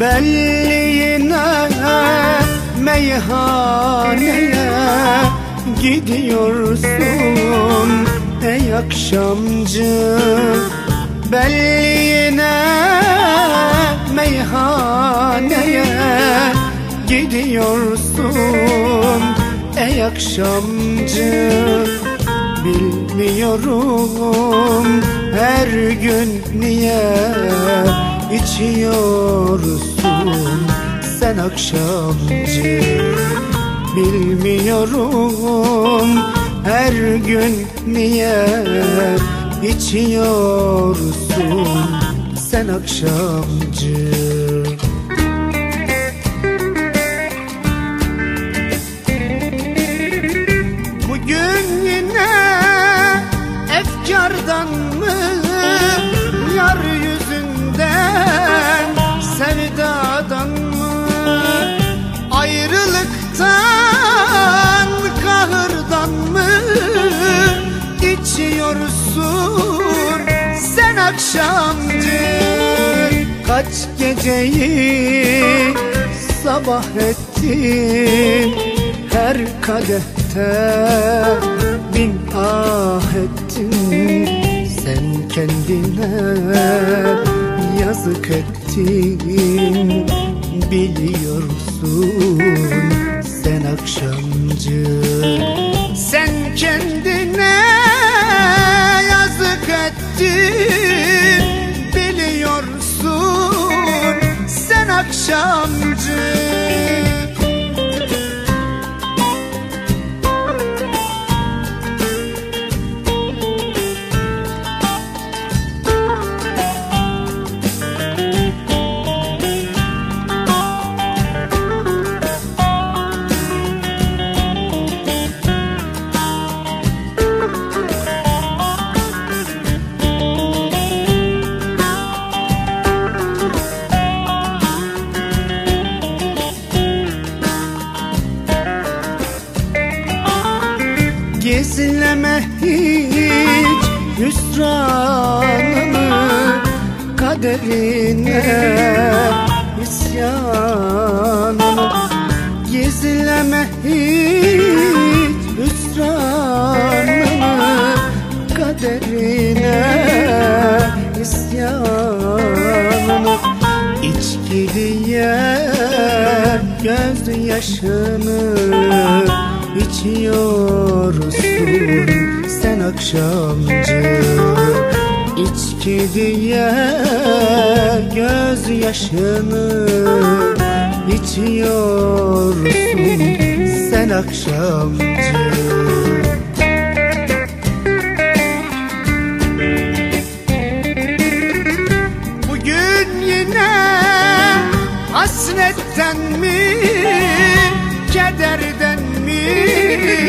Belliğine meyhaneye gidiyorsun ey akşamcı. Belliğine meyhaneye gidiyorsun ey akşamcı. Bilmiyorum her gün niye içiyorsun. Sen akşamcı Bilmiyorum. Her gün niye içiyorsun? Sen akşamcı içiyorsun sen akşamcı Kaç geceyi sabah ettin? Her kadehte bin ah ettin. Sen kendine yazık ettin. Biliyorsun sen akşamcı. Sen kendine ettin Biliyorsun sen akşamcı Gizleme hiç hüsranını Kaderine isyanını Gizleme hiç hüsranını Kaderine isyanını İçki diye gözyaşını içiyorsun. Sen akşamcı İçki diye gözyaşını içiyorsun. Sen akşamcı. Hasretten mi, kederden mi,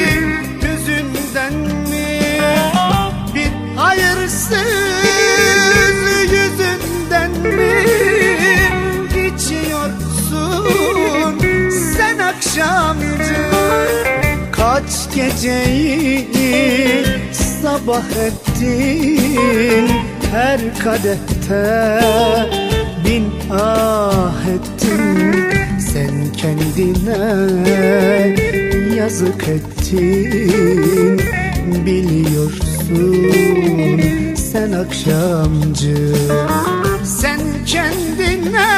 hüzünden mi? Bir hayırsız yüzünden mi içiyorsun sen akşamcı? Kaç geceyi sabah ettin? Her kadehte bin ah ettin. Sen kendine yazık ettin. Biliyorsun sen akşamcı. Sen kendine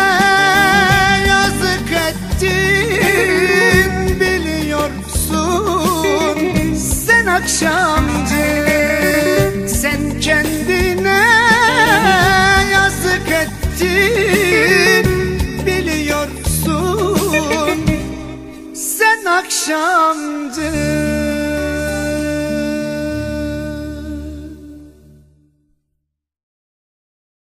yazık ettin. Biliyorsun sen akşamcı akşamcı